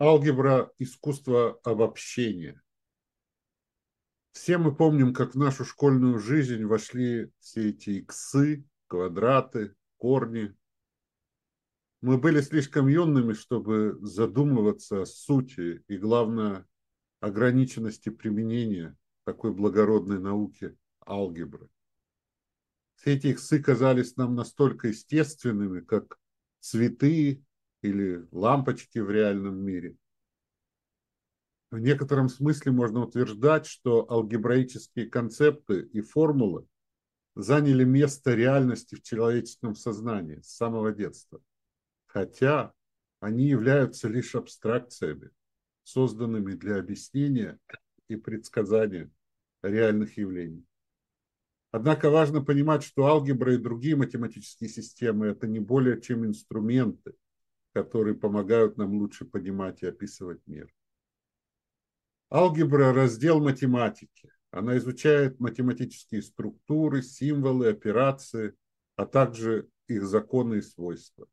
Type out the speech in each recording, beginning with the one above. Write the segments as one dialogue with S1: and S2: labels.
S1: Алгебра – искусство обобщения. Все мы помним, как в нашу школьную жизнь вошли все эти иксы, квадраты, корни. Мы были слишком юными, чтобы задумываться о сути и, главное, ограниченности применения такой благородной науки алгебры. Все эти иксы казались нам настолько естественными, как цветы или лампочки в реальном мире. В некотором смысле можно утверждать, что алгебраические концепты и формулы заняли место реальности в человеческом сознании с самого детства, хотя они являются лишь абстракциями, созданными для объяснения и предсказания реальных явлений. Однако важно понимать, что алгебра и другие математические системы – это не более чем инструменты – которые помогают нам лучше понимать и описывать мир. Алгебра – раздел математики. Она изучает математические структуры, символы, операции, а также их законы и свойства.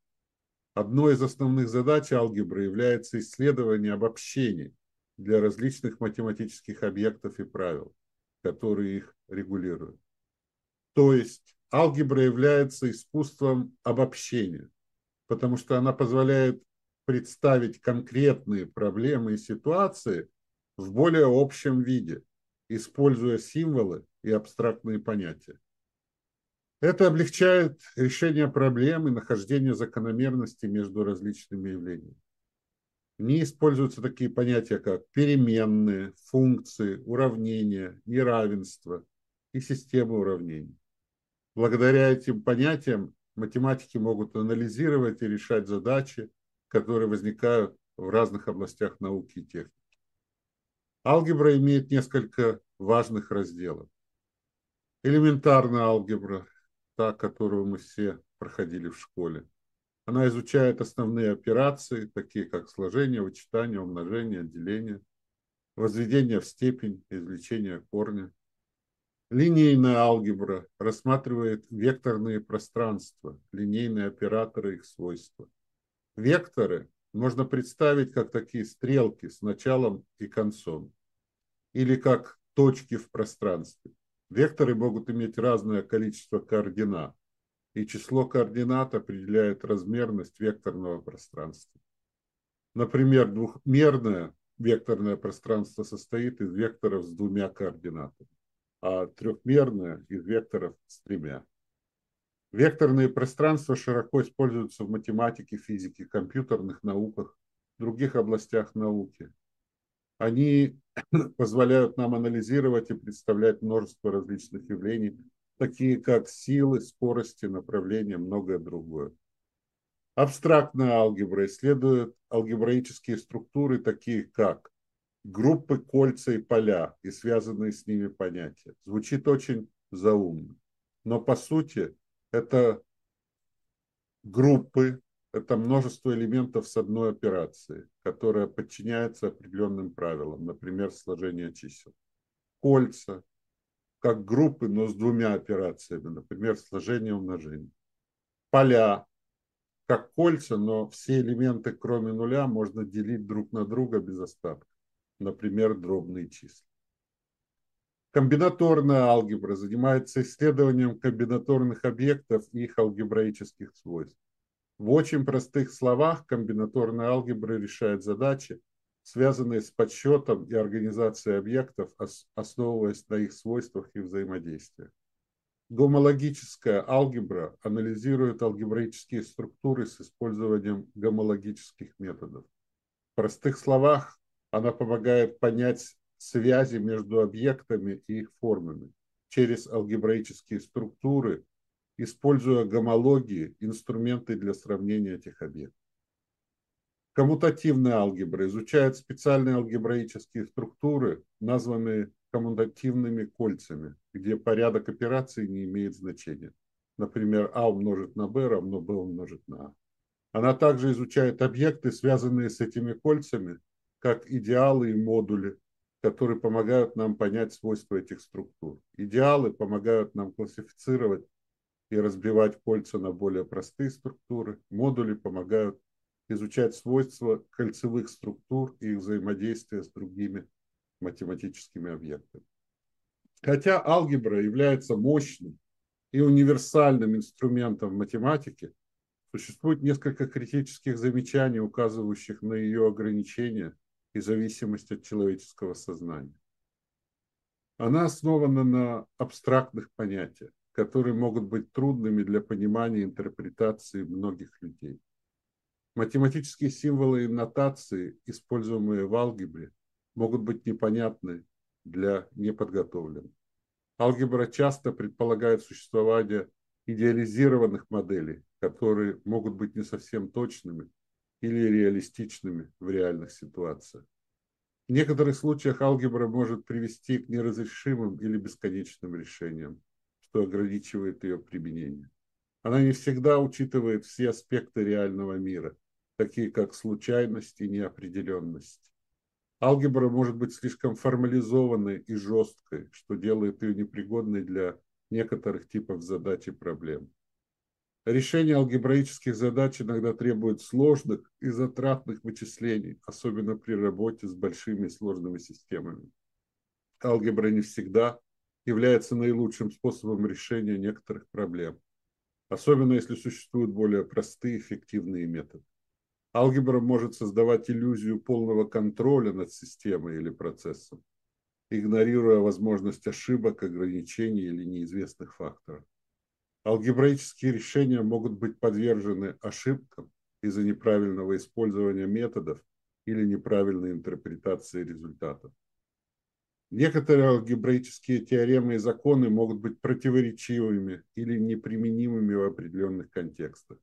S1: Одной из основных задач алгебры является исследование обобщений для различных математических объектов и правил, которые их регулируют. То есть алгебра является искусством обобщения, потому что она позволяет представить конкретные проблемы и ситуации в более общем виде, используя символы и абстрактные понятия. Это облегчает решение проблем и нахождение закономерности между различными явлениями. В ней используются такие понятия, как переменные, функции, уравнения, неравенство и системы уравнений. Благодаря этим понятиям математики могут анализировать и решать задачи, которые возникают в разных областях науки и техники. Алгебра имеет несколько важных разделов. Элементарная алгебра, та, которую мы все проходили в школе. Она изучает основные операции, такие как сложение, вычитание, умножение, деление, возведение в степень, извлечение корня – Линейная алгебра рассматривает векторные пространства, линейные операторы их свойства. Векторы можно представить как такие стрелки с началом и концом, или как точки в пространстве. Векторы могут иметь разное количество координат, и число координат определяет размерность векторного пространства. Например, двухмерное векторное пространство состоит из векторов с двумя координатами а трехмерное из векторов с тремя. Векторные пространства широко используются в математике, физике, компьютерных науках, других областях науки. Они позволяют нам анализировать и представлять множество различных явлений, такие как силы, скорости, направления, многое другое. Абстрактная алгебра исследует алгебраические структуры, такие как группы, кольца и поля и связанные с ними понятия. Звучит очень заумно. Но по сути это группы, это множество элементов с одной операцией, которая подчиняется определенным правилам, например, сложение чисел. Кольца, как группы, но с двумя операциями, например, сложение умножение. Поля, как кольца, но все элементы, кроме нуля, можно делить друг на друга без остатка например, дробные числа. Комбинаторная алгебра занимается исследованием комбинаторных объектов и их алгебраических свойств. В очень простых словах комбинаторная алгебра решает задачи, связанные с подсчетом и организацией объектов, основываясь на их свойствах и взаимодействиях. Гомологическая алгебра анализирует алгебраические структуры с использованием гомологических методов. В простых словах, она помогает понять связи между объектами и их формами через алгебраические структуры, используя гомологии, инструменты для сравнения этих объектов. Коммутативная алгебра изучает специальные алгебраические структуры, названные коммутативными кольцами, где порядок операций не имеет значения. Например, А умножить на Б равно Б умножить на А. Она также изучает объекты, связанные с этими кольцами, как идеалы и модули, которые помогают нам понять свойства этих структур. Идеалы помогают нам классифицировать и разбивать кольца на более простые структуры. Модули помогают изучать свойства кольцевых структур и их взаимодействия с другими математическими объектами. Хотя алгебра является мощным и универсальным инструментом в математике, существует несколько критических замечаний, указывающих на ее ограничения и зависимость от человеческого сознания. Она основана на абстрактных понятиях, которые могут быть трудными для понимания и интерпретации многих людей. Математические символы и нотации, используемые в алгебре, могут быть непонятны для неподготовленных. Алгебра часто предполагает существование идеализированных моделей, которые могут быть не совсем точными или реалистичными в реальных ситуациях. В некоторых случаях алгебра может привести к неразрешимым или бесконечным решениям, что ограничивает ее применение. Она не всегда учитывает все аспекты реального мира, такие как случайность и неопределенность. Алгебра может быть слишком формализованной и жесткой, что делает ее непригодной для некоторых типов задач и проблем. Решение алгебраических задач иногда требует сложных и затратных вычислений, особенно при работе с большими сложными системами. Алгебра не всегда является наилучшим способом решения некоторых проблем, особенно если существуют более простые эффективные методы. Алгебра может создавать иллюзию полного контроля над системой или процессом, игнорируя возможность ошибок, ограничений или неизвестных факторов. Алгебраические решения могут быть подвержены ошибкам из-за неправильного использования методов или неправильной интерпретации результатов. Некоторые алгебраические теоремы и законы могут быть противоречивыми или неприменимыми в определенных контекстах.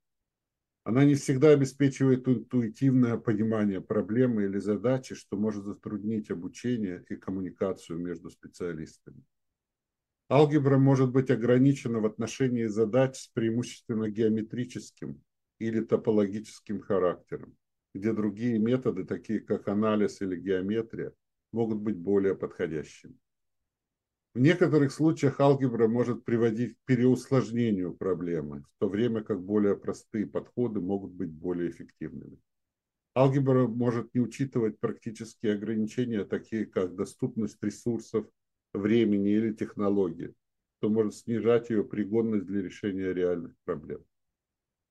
S1: Она не всегда обеспечивает интуитивное понимание проблемы или задачи, что может затруднить обучение и коммуникацию между специалистами. Алгебра может быть ограничена в отношении задач с преимущественно геометрическим или топологическим характером, где другие методы, такие как анализ или геометрия, могут быть более подходящими. В некоторых случаях алгебра может приводить к переусложнению проблемы, в то время как более простые подходы могут быть более эффективными. Алгебра может не учитывать практические ограничения, такие как доступность ресурсов, времени или технологии, что может снижать ее пригодность для решения реальных проблем.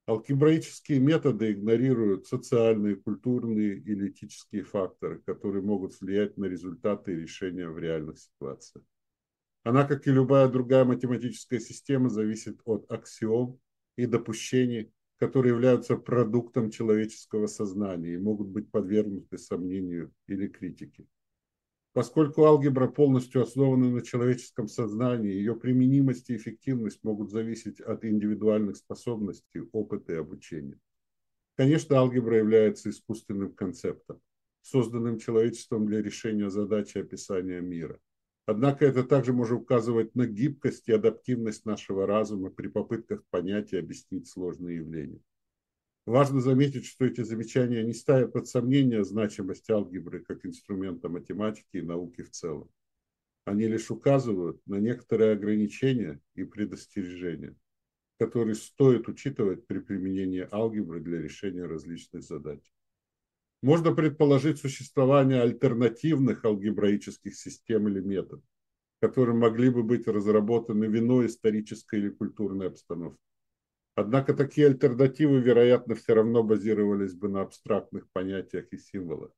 S1: Алгебраические методы игнорируют социальные, культурные или этические факторы, которые могут влиять на результаты и решения в реальных ситуациях. Она, как и любая другая математическая система, зависит от аксиом и допущений, которые являются продуктом человеческого сознания и могут быть подвергнуты сомнению или критике. Поскольку алгебра полностью основана на человеческом сознании, ее применимость и эффективность могут зависеть от индивидуальных способностей, опыта и обучения. Конечно, алгебра является искусственным концептом, созданным человечеством для решения задачи описания мира. Однако это также может указывать на гибкость и адаптивность нашего разума при попытках понять и объяснить сложные явления. Важно заметить, что эти замечания не ставят под сомнение значимость алгебры как инструмента математики и науки в целом. Они лишь указывают на некоторые ограничения и предостережения, которые стоит учитывать при применении алгебры для решения различных задач. Можно предположить существование альтернативных алгебраических систем или методов, которые могли бы быть разработаны в иной исторической или культурной обстановке. Однако такие альтернативы, вероятно, все равно базировались бы на абстрактных понятиях и символах,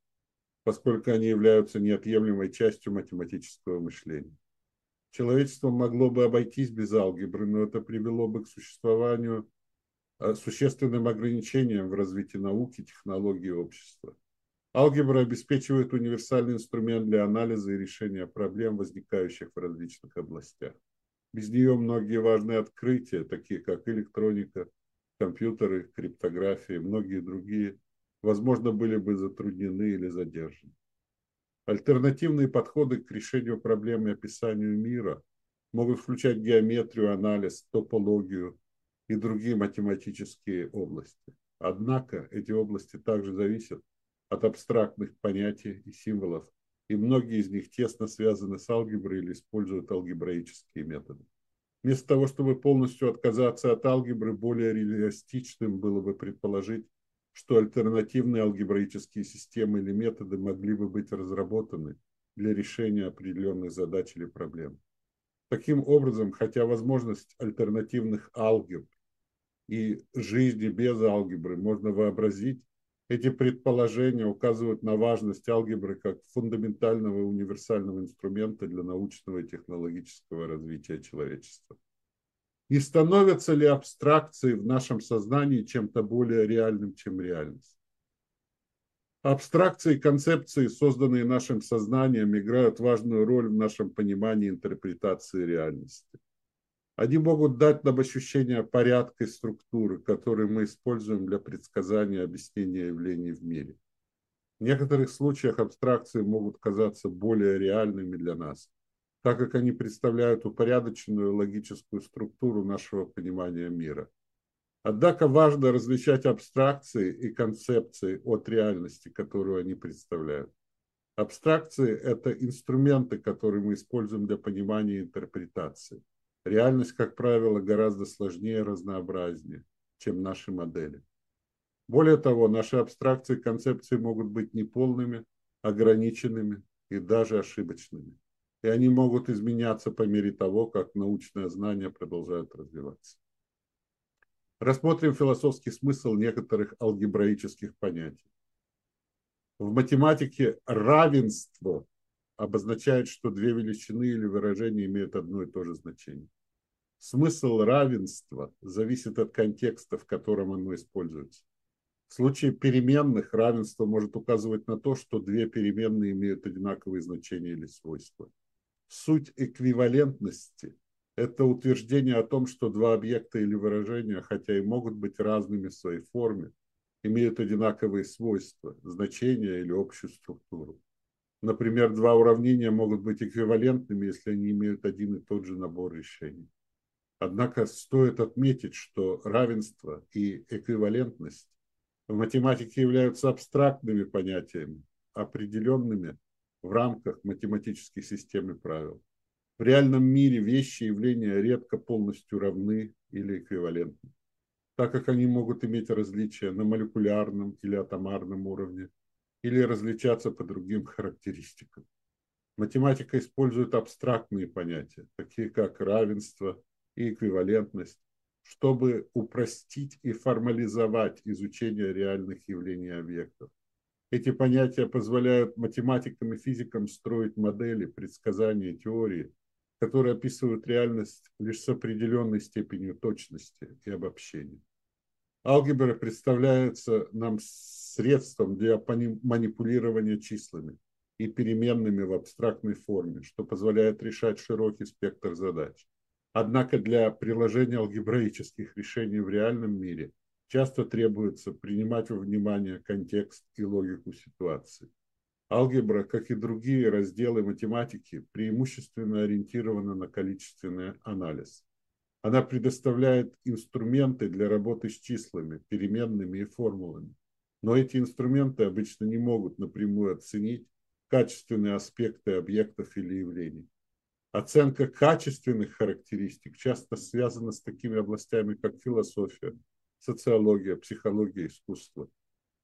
S1: поскольку они являются неотъемлемой частью математического мышления. Человечество могло бы обойтись без алгебры, но это привело бы к существованию э, существенным ограничениям в развитии науки, технологий и общества. Алгебра обеспечивает универсальный инструмент для анализа и решения проблем, возникающих в различных областях. Без нее многие важные открытия, такие как электроника, компьютеры, криптография и многие другие, возможно, были бы затруднены или задержаны. Альтернативные подходы к решению проблем и описанию мира могут включать геометрию, анализ, топологию и другие математические области. Однако эти области также зависят от абстрактных понятий и символов, и многие из них тесно связаны с алгеброй или используют алгебраические методы. Вместо того, чтобы полностью отказаться от алгебры, более реалистичным было бы предположить, что альтернативные алгебраические системы или методы могли бы быть разработаны для решения определенных задач или проблем. Таким образом, хотя возможность альтернативных алгебр и жизни без алгебры можно вообразить, эти предположения указывают на важность алгебры как фундаментального и универсального инструмента для научного и технологического развития человечества. И становятся ли абстракции в нашем сознании чем-то более реальным, чем реальность? Абстракции и концепции, созданные нашим сознанием, играют важную роль в нашем понимании интерпретации реальности. Они могут дать нам ощущение порядка и структуры, которые мы используем для предсказания и объяснения явлений в мире. В некоторых случаях абстракции могут казаться более реальными для нас, так как они представляют упорядоченную логическую структуру нашего понимания мира. Однако важно различать абстракции и концепции от реальности, которую они представляют. Абстракции – это инструменты, которые мы используем для понимания и интерпретации – Реальность, как правило, гораздо сложнее и разнообразнее, чем наши модели. Более того, наши абстракции и концепции могут быть неполными, ограниченными и даже ошибочными. И они могут изменяться по мере того, как научное знание продолжает развиваться. Рассмотрим философский смысл некоторых алгебраических понятий. В математике равенство обозначает, что две величины или выражения имеют одно и то же значение. Смысл равенства зависит от контекста, в котором оно используется. В случае переменных равенство может указывать на то, что две переменные имеют одинаковые значения или свойства. Суть эквивалентности – это утверждение о том, что два объекта или выражения, хотя и могут быть разными в своей форме, имеют одинаковые свойства, значения или общую структуру. Например, два уравнения могут быть эквивалентными, если они имеют один и тот же набор решений. Однако стоит отметить, что равенство и эквивалентность в математике являются абстрактными понятиями, определенными в рамках математической системы правил. В реальном мире вещи и явления редко полностью равны или эквивалентны, так как они могут иметь различия на молекулярном или атомарном уровне – или различаться по другим характеристикам. Математика использует абстрактные понятия, такие как равенство и эквивалентность, чтобы упростить и формализовать изучение реальных явлений объектов. Эти понятия позволяют математикам и физикам строить модели, предсказания, теории, которые описывают реальность лишь с определенной степенью точности и обобщения. Алгебра представляется нам средством для манипулирования числами и переменными в абстрактной форме, что позволяет решать широкий спектр задач. Однако для приложения алгебраических решений в реальном мире часто требуется принимать во внимание контекст и логику ситуации. Алгебра, как и другие разделы математики, преимущественно ориентирована на количественный анализ. Она предоставляет инструменты для работы с числами, переменными и формулами. Но эти инструменты обычно не могут напрямую оценить качественные аспекты объектов или явлений. Оценка качественных характеристик часто связана с такими областями, как философия, социология, психология, искусство.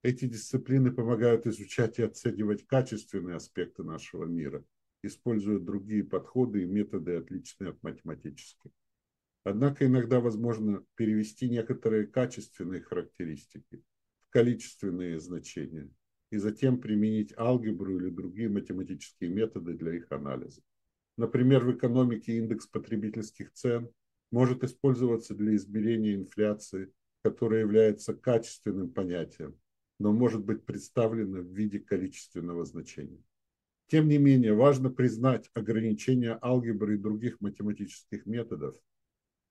S1: Эти дисциплины помогают изучать и оценивать качественные аспекты нашего мира, используя другие подходы и методы, отличные от математических. Однако иногда возможно перевести некоторые качественные характеристики количественные значения и затем применить алгебру или другие математические методы для их анализа. Например, в экономике индекс потребительских цен может использоваться для измерения инфляции, которая является качественным понятием, но может быть представлена в виде количественного значения. Тем не менее, важно признать ограничения алгебры и других математических методов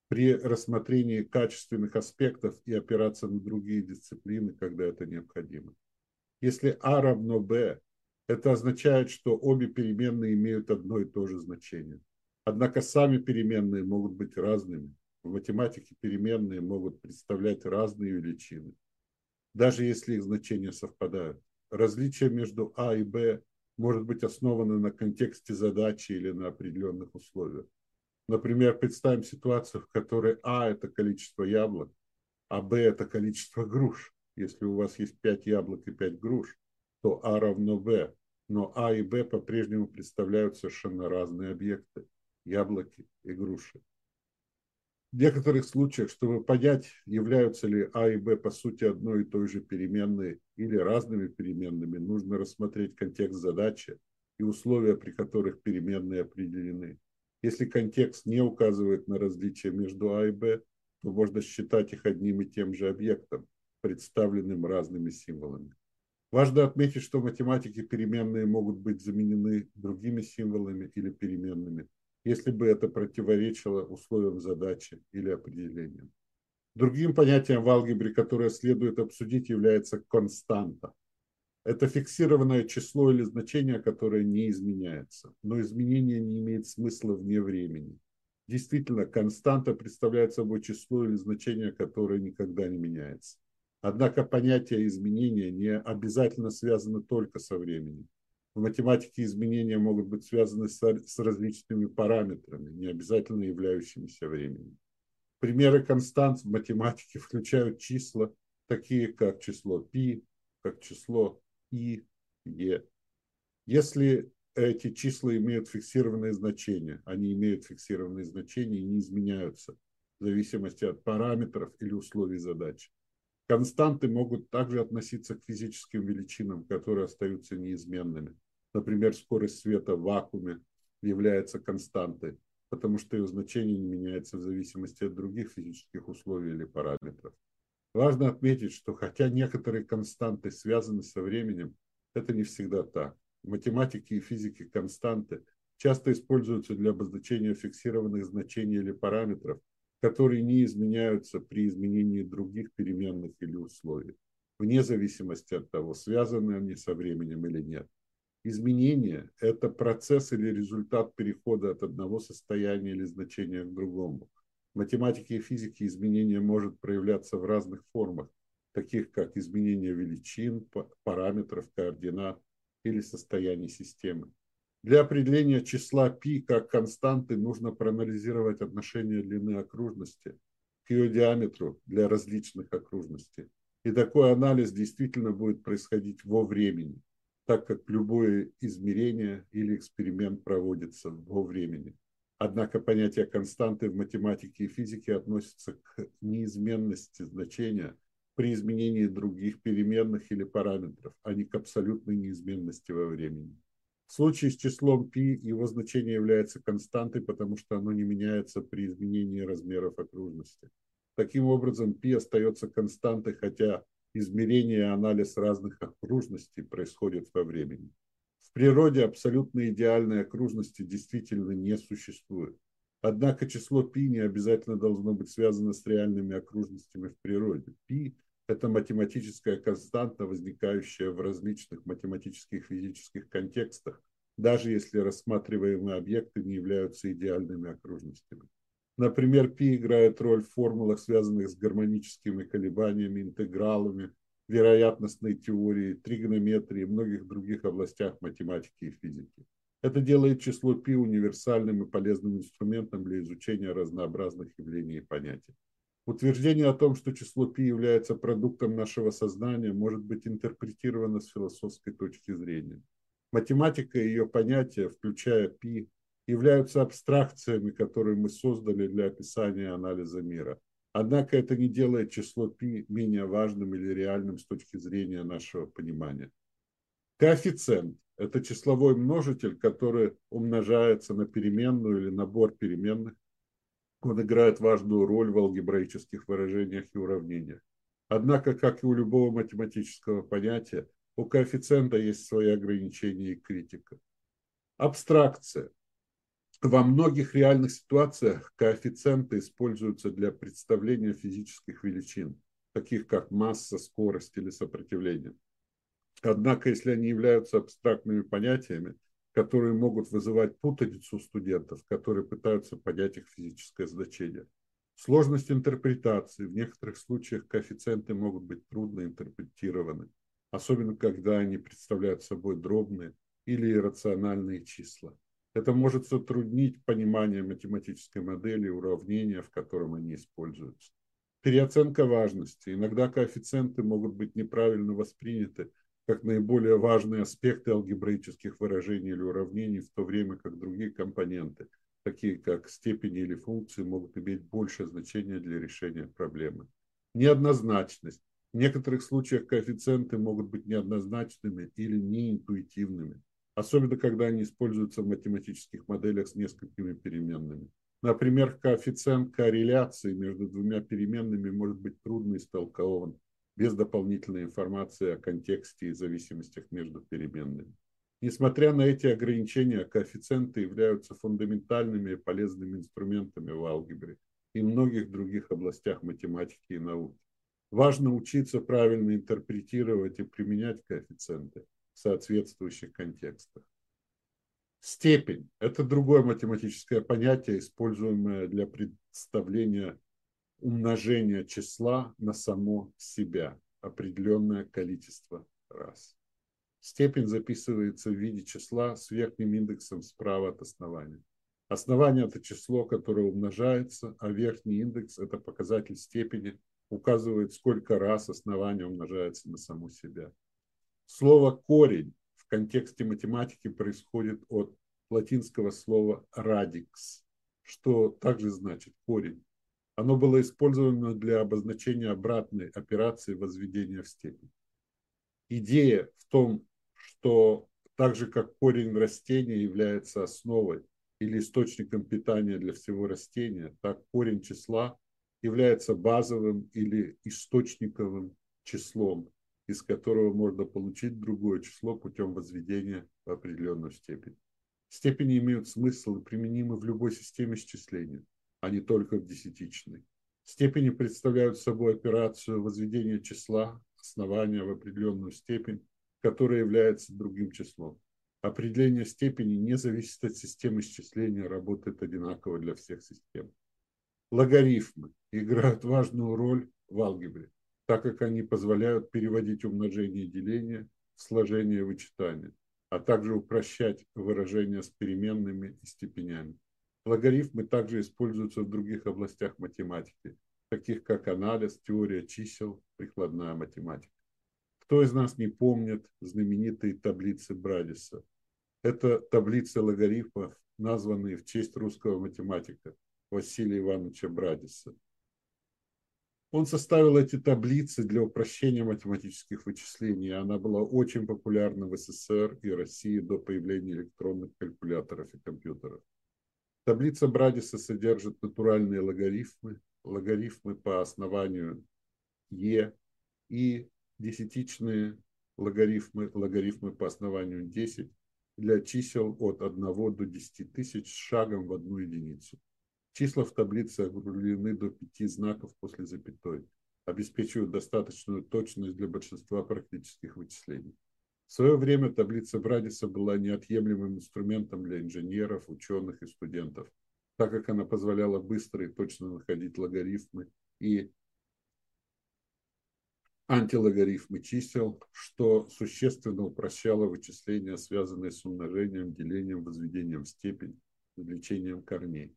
S1: при рассмотрении качественных аспектов и опираться на другие дисциплины, когда это необходимо. Если А равно Б, это означает, что обе переменные имеют одно и то же значение. Однако сами переменные могут быть разными. В математике переменные могут представлять разные величины, даже если их значения совпадают. Различие между А и Б может быть основано на контексте задачи или на определенных условиях. Например, представим ситуацию, в которой А – это количество яблок, а Б – это количество груш. Если у вас есть 5 яблок и 5 груш, то А равно Б. Но А и Б по-прежнему представляют совершенно разные объекты – яблоки и груши. В некоторых случаях, чтобы понять, являются ли А и Б по сути одной и той же переменной или разными переменными, нужно рассмотреть контекст задачи и условия, при которых переменные определены. Если контекст не указывает на различия между А и Б, то можно считать их одним и тем же объектом, представленным разными символами. Важно отметить, что в математике переменные могут быть заменены другими символами или переменными, если бы это противоречило условиям задачи или определениям. Другим понятием в алгебре, которое следует обсудить, является константа. Это фиксированное число или значение, которое не изменяется, но изменение не имеет смысла вне времени. Действительно, константа представляет собой число или значение, которое никогда не меняется. Однако понятие изменения не обязательно связано только со временем. В математике изменения могут быть связаны с, различными параметрами, не обязательно являющимися временем. Примеры констант в математике включают числа, такие как число π, как число и, е. Если эти числа имеют фиксированные значения, они имеют фиксированные значения и не изменяются в зависимости от параметров или условий задачи. Константы могут также относиться к физическим величинам, которые остаются неизменными. Например, скорость света в вакууме является константой, потому что ее значение не меняется в зависимости от других физических условий или параметров. Важно отметить, что хотя некоторые константы связаны со временем, это не всегда так. В математике и физике константы часто используются для обозначения фиксированных значений или параметров, которые не изменяются при изменении других переменных или условий, вне зависимости от того, связаны они со временем или нет. Изменение – это процесс или результат перехода от одного состояния или значения к другому. В математике и физике изменение может проявляться в разных формах, таких как изменение величин, параметров, координат или состояний системы. Для определения числа π как константы нужно проанализировать отношение длины окружности к ее диаметру для различных окружностей. И такой анализ действительно будет происходить во времени, так как любое измерение или эксперимент проводится во времени. Однако понятие константы в математике и физике относится к неизменности значения при изменении других переменных или параметров, а не к абсолютной неизменности во времени В случае с числом π его значение является константой, потому что оно не меняется при изменении размеров окружности. Таким образом, π остается константой, хотя измерение и анализ разных окружностей происходит во времени. В природе абсолютно идеальной окружности действительно не существует. Однако число π не обязательно должно быть связано с реальными окружностями в природе. π это математическая константа, возникающая в различных математических физических контекстах, даже если рассматриваемые объекты не являются идеальными окружностями. Например, π играет роль в формулах, связанных с гармоническими колебаниями, интегралами, вероятностной теорией, тригонометрией и многих других областях математики и физики. Это делает число π универсальным и полезным инструментом для изучения разнообразных явлений и понятий. Утверждение о том, что число π является продуктом нашего сознания, может быть интерпретировано с философской точки зрения. Математика и ее понятия, включая π, являются абстракциями, которые мы создали для описания и анализа мира. Однако это не делает число π менее важным или реальным с точки зрения нашего понимания. Коэффициент – это числовой множитель, который умножается на переменную или набор переменных, он играет важную роль в алгебраических выражениях и уравнениях. Однако, как и у любого математического понятия, у коэффициента есть свои ограничения и критика. Абстракция. Во многих реальных ситуациях коэффициенты используются для представления физических величин, таких как масса, скорость или сопротивление. Однако, если они являются абстрактными понятиями, которые могут вызывать путаницу студентов, которые пытаются понять их физическое значение. Сложность интерпретации. В некоторых случаях коэффициенты могут быть трудно интерпретированы, особенно когда они представляют собой дробные или иррациональные числа. Это может затруднить понимание математической модели уравнения, в котором они используются. Переоценка важности. Иногда коэффициенты могут быть неправильно восприняты как наиболее важные аспекты алгебраических выражений или уравнений, в то время как другие компоненты, такие как степени или функции, могут иметь большее значение для решения проблемы. Неоднозначность. В некоторых случаях коэффициенты могут быть неоднозначными или неинтуитивными, особенно когда они используются в математических моделях с несколькими переменными. Например, коэффициент корреляции между двумя переменными может быть трудно истолкован без дополнительной информации о контексте и зависимостях между переменными. Несмотря на эти ограничения, коэффициенты являются фундаментальными и полезными инструментами в алгебре и многих других областях математики и науки. Важно учиться правильно интерпретировать и применять коэффициенты в соответствующих контекстах. Степень – это другое математическое понятие, используемое для представления умножения числа на само себя, определенное количество раз. Степень записывается в виде числа с верхним индексом справа от основания. Основание – это число, которое умножается, а верхний индекс – это показатель степени, указывает, сколько раз основание умножается на само себя. Слово «корень» контексте математики происходит от латинского слова radix, что также значит корень. Оно было использовано для обозначения обратной операции возведения в степень. Идея в том, что так же как корень растения является основой или источником питания для всего растения, так корень числа является базовым или источниковым числом, из которого можно получить другое число путем возведения в определенную степень. Степени имеют смысл и применимы в любой системе счисления, а не только в десятичной. Степени представляют собой операцию возведения числа, основания в определенную степень, которая является другим числом. Определение степени не зависит от системы счисления, работает одинаково для всех систем. Логарифмы играют важную роль в алгебре так как они позволяют переводить умножение и деление в сложение и вычитание, а также упрощать выражения с переменными и степенями. Логарифмы также используются в других областях математики, таких как анализ, теория чисел, прикладная математика. Кто из нас не помнит знаменитые таблицы Брадиса? Это таблицы логарифмов, названные в честь русского математика Василия Ивановича Брадиса – он составил эти таблицы для упрощения математических вычислений. Она была очень популярна в СССР и России до появления электронных калькуляторов и компьютеров. Таблица Брадиса содержит натуральные логарифмы, логарифмы по основанию Е и десятичные логарифмы, логарифмы по основанию 10 для чисел от 1 до 10 тысяч с шагом в одну единицу. Числа в таблице округлены до пяти знаков после запятой, обеспечивают достаточную точность для большинства практических вычислений. В свое время таблица Брадиса была неотъемлемым инструментом для инженеров, ученых и студентов, так как она позволяла быстро и точно находить логарифмы и антилогарифмы чисел, что существенно упрощало вычисления, связанные с умножением, делением, возведением в степень, извлечением корней.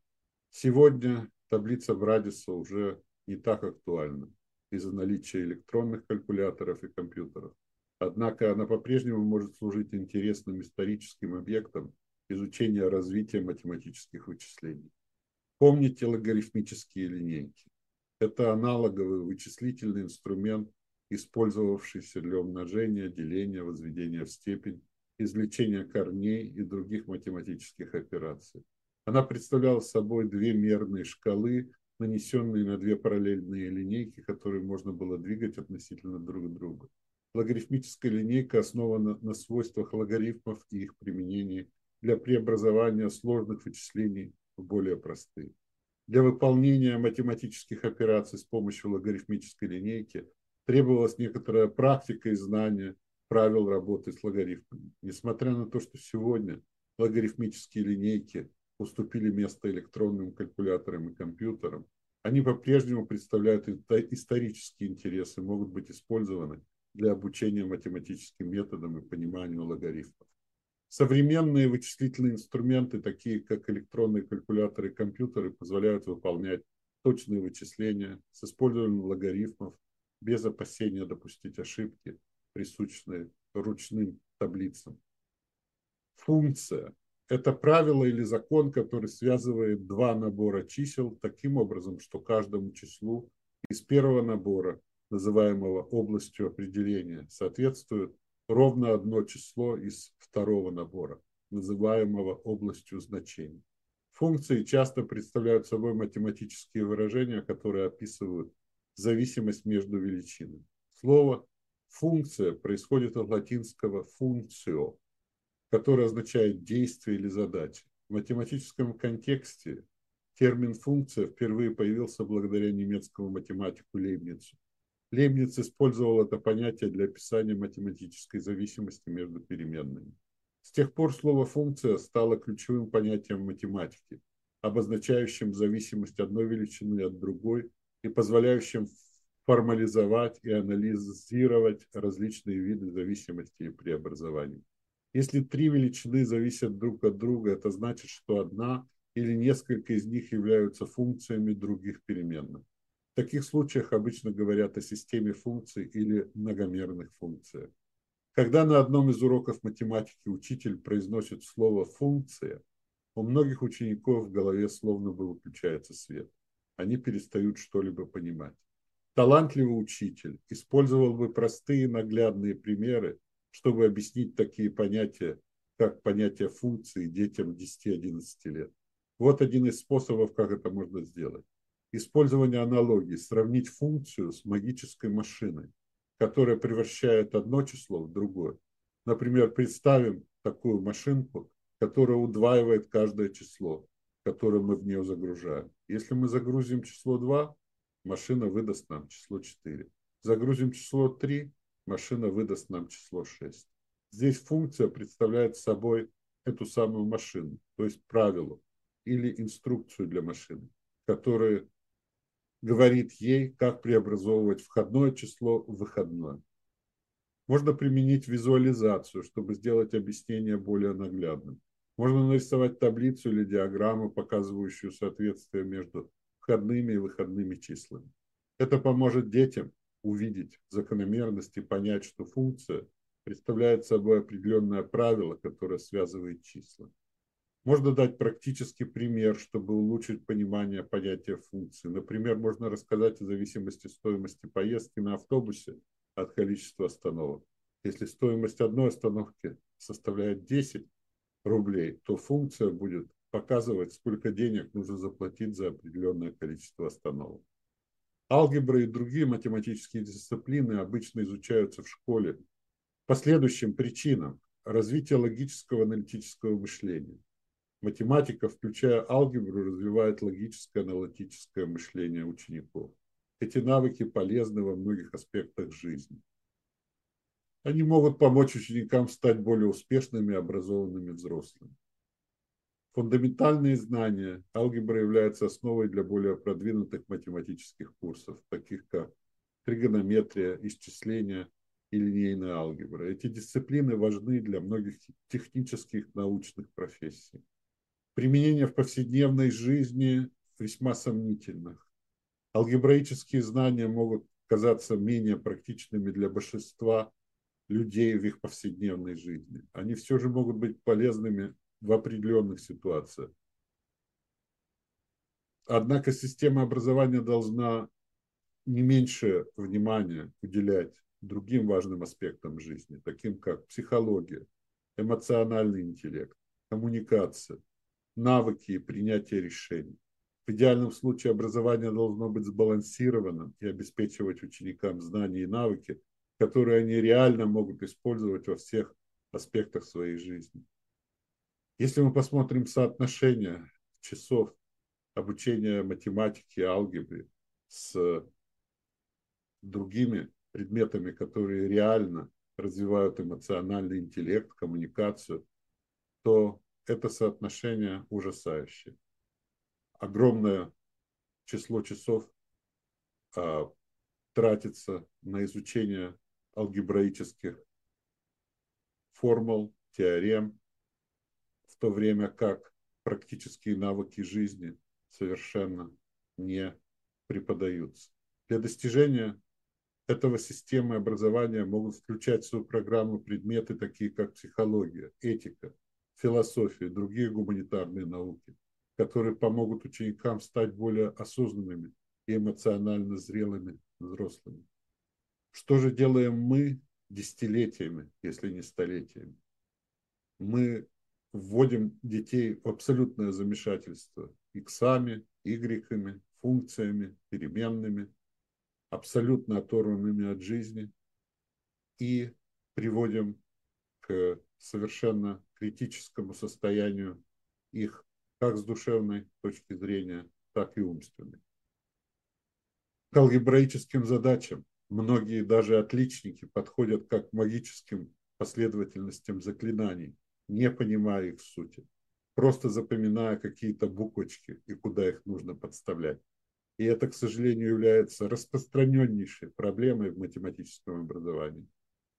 S1: Сегодня таблица Брадиса уже не так актуальна из-за наличия электронных калькуляторов и компьютеров. Однако она по-прежнему может служить интересным историческим объектом изучения развития математических вычислений. Помните логарифмические линейки. Это аналоговый вычислительный инструмент, использовавшийся для умножения, деления, возведения в степень, извлечения корней и других математических операций. Она представляла собой две мерные шкалы, нанесенные на две параллельные линейки, которые можно было двигать относительно друг друга. Логарифмическая линейка основана на свойствах логарифмов и их применении для преобразования сложных вычислений в более простые. Для выполнения математических операций с помощью логарифмической линейки требовалась некоторая практика и знание правил работы с логарифмами. Несмотря на то, что сегодня логарифмические линейки уступили место электронным калькуляторам и компьютерам, они по-прежнему представляют исторические интересы, могут быть использованы для обучения математическим методам и пониманию логарифмов. Современные вычислительные инструменты, такие как электронные калькуляторы и компьютеры, позволяют выполнять точные вычисления с использованием логарифмов без опасения допустить ошибки, присущие ручным таблицам. Функция – это правило или закон, который связывает два набора чисел таким образом, что каждому числу из первого набора, называемого областью определения, соответствует ровно одно число из второго набора, называемого областью значений. Функции часто представляют собой математические выражения, которые описывают зависимость между величинами. Слово функция происходит от латинского функцио, которое означает действие или задача. В математическом контексте термин функция впервые появился благодаря немецкому математику Лейбницу. Лейбниц использовал это понятие для описания математической зависимости между переменными. С тех пор слово «функция» стало ключевым понятием математики, обозначающим зависимость одной величины от другой и позволяющим формализовать и анализировать различные виды зависимости и преобразований. Если три величины зависят друг от друга, это значит, что одна или несколько из них являются функциями других переменных. В таких случаях обычно говорят о системе функций или многомерных функциях. Когда на одном из уроков математики учитель произносит слово «функция», у многих учеников в голове словно бы выключается свет. Они перестают что-либо понимать. Талантливый учитель использовал бы простые наглядные примеры, чтобы объяснить такие понятия, как понятие функции детям 10-11 лет. Вот один из способов, как это можно сделать использование аналогии, сравнить функцию с магической машиной, которая превращает одно число в другое. Например, представим такую машинку, которая удваивает каждое число, которое мы в нее загружаем. Если мы загрузим число 2, машина выдаст нам число 4. Загрузим число 3, машина выдаст нам число 6. Здесь функция представляет собой эту самую машину, то есть правило или инструкцию для машины, которая говорит ей, как преобразовывать входное число в выходное. Можно применить визуализацию, чтобы сделать объяснение более наглядным. Можно нарисовать таблицу или диаграмму, показывающую соответствие между входными и выходными числами. Это поможет детям увидеть закономерность и понять, что функция представляет собой определенное правило, которое связывает числа. Можно дать практический пример, чтобы улучшить понимание понятия функции. Например, можно рассказать о зависимости стоимости поездки на автобусе от количества остановок. Если стоимость одной остановки составляет 10 рублей, то функция будет показывать, сколько денег нужно заплатить за определенное количество остановок. Алгебра и другие математические дисциплины обычно изучаются в школе по следующим причинам. Развитие логического аналитического мышления – Математика, включая алгебру, развивает логическое аналитическое мышление учеников. Эти навыки полезны во многих аспектах жизни. Они могут помочь ученикам стать более успешными и образованными взрослыми. Фундаментальные знания алгебра является основой для более продвинутых математических курсов, таких как тригонометрия, исчисление и линейная алгебра. Эти дисциплины важны для многих технических научных профессий применение в повседневной жизни весьма сомнительных. Алгебраические знания могут казаться менее практичными для большинства людей в их повседневной жизни. Они все же могут быть полезными в определенных ситуациях. Однако система образования должна не меньше внимания уделять другим важным аспектам жизни, таким как психология, эмоциональный интеллект, коммуникация, навыки принятия решений. В идеальном случае образование должно быть сбалансированным и обеспечивать ученикам знания и навыки, которые они реально могут использовать во всех аспектах своей жизни. Если мы посмотрим соотношение часов обучения математики и алгебре с другими предметами, которые реально развивают эмоциональный интеллект, коммуникацию, то это соотношение ужасающее. Огромное число часов а, тратится на изучение алгебраических формул, теорем, то время как практические навыки жизни совершенно не преподаются. Для достижения этого системы образования могут включать в свою программу предметы, такие как психология, этика, философия и другие гуманитарные науки, которые помогут ученикам стать более осознанными и эмоционально зрелыми взрослыми. Что же делаем мы десятилетиями, если не столетиями? Мы вводим детей в абсолютное замешательство иксами, игреками, функциями, переменными, абсолютно оторванными от жизни и приводим к совершенно критическому состоянию их как с душевной точки зрения, так и умственной. К алгебраическим задачам многие даже отличники подходят как к магическим последовательностям заклинаний, не понимая их сути, просто запоминая какие-то буквочки и куда их нужно подставлять. И это, к сожалению, является распространеннейшей проблемой в математическом образовании.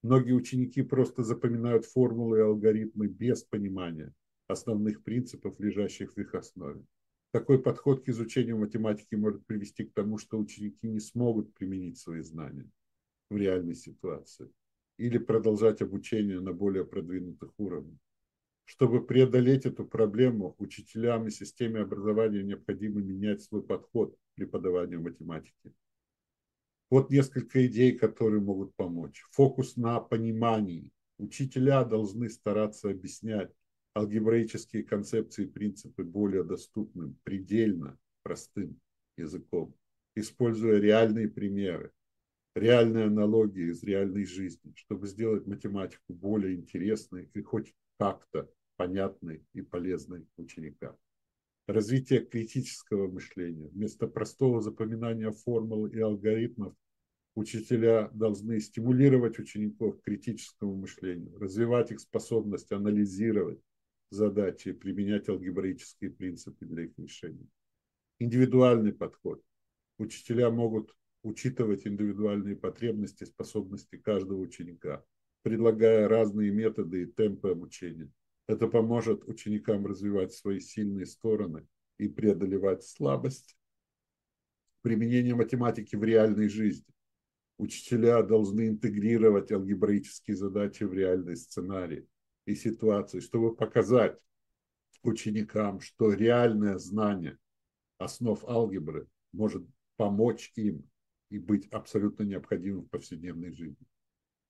S1: Многие ученики просто запоминают формулы и алгоритмы без понимания основных принципов, лежащих в их основе. Такой подход к изучению математики может привести к тому, что ученики не смогут применить свои знания в реальной ситуации или продолжать обучение на более продвинутых уровнях. Чтобы преодолеть эту проблему, учителям и системе образования необходимо менять свой подход к преподаванию математики. Вот несколько идей, которые могут помочь. Фокус на понимании. Учителя должны стараться объяснять алгебраические концепции и принципы более доступным, предельно простым языком, используя реальные примеры, реальные аналогии из реальной жизни, чтобы сделать математику более интересной и хоть как-то понятной и полезной ученикам. Развитие критического мышления. Вместо простого запоминания формул и алгоритмов учителя должны стимулировать учеников к критическому мышлению, развивать их способность анализировать задачи и применять алгебраические принципы для их решения. Индивидуальный подход. Учителя могут учитывать индивидуальные потребности, способности каждого ученика, предлагая разные методы и темпы обучения. Это поможет ученикам развивать свои сильные стороны и преодолевать слабость. Применение математики в реальной жизни. Учителя должны интегрировать алгебраические задачи в реальные сценарии и ситуации, чтобы показать ученикам, что реальное знание основ алгебры может помочь им и быть абсолютно необходимым в повседневной жизни.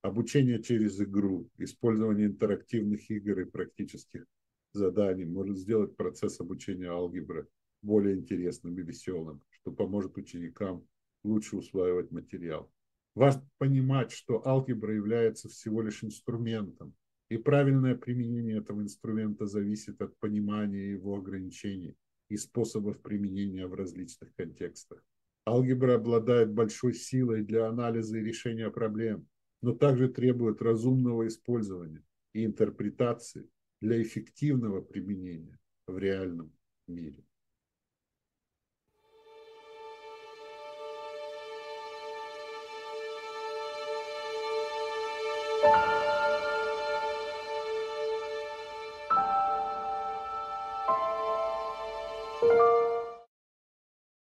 S1: Обучение через игру, использование интерактивных игр и практических заданий может сделать процесс обучения алгебры более интересным и веселым, что поможет ученикам лучше усваивать материал. Важно понимать, что алгебра является всего лишь инструментом, и правильное применение этого инструмента зависит от понимания его ограничений и способов применения в различных контекстах. Алгебра обладает большой силой для анализа и решения проблем, но также требует разумного использования и интерпретации для эффективного применения в реальном мире.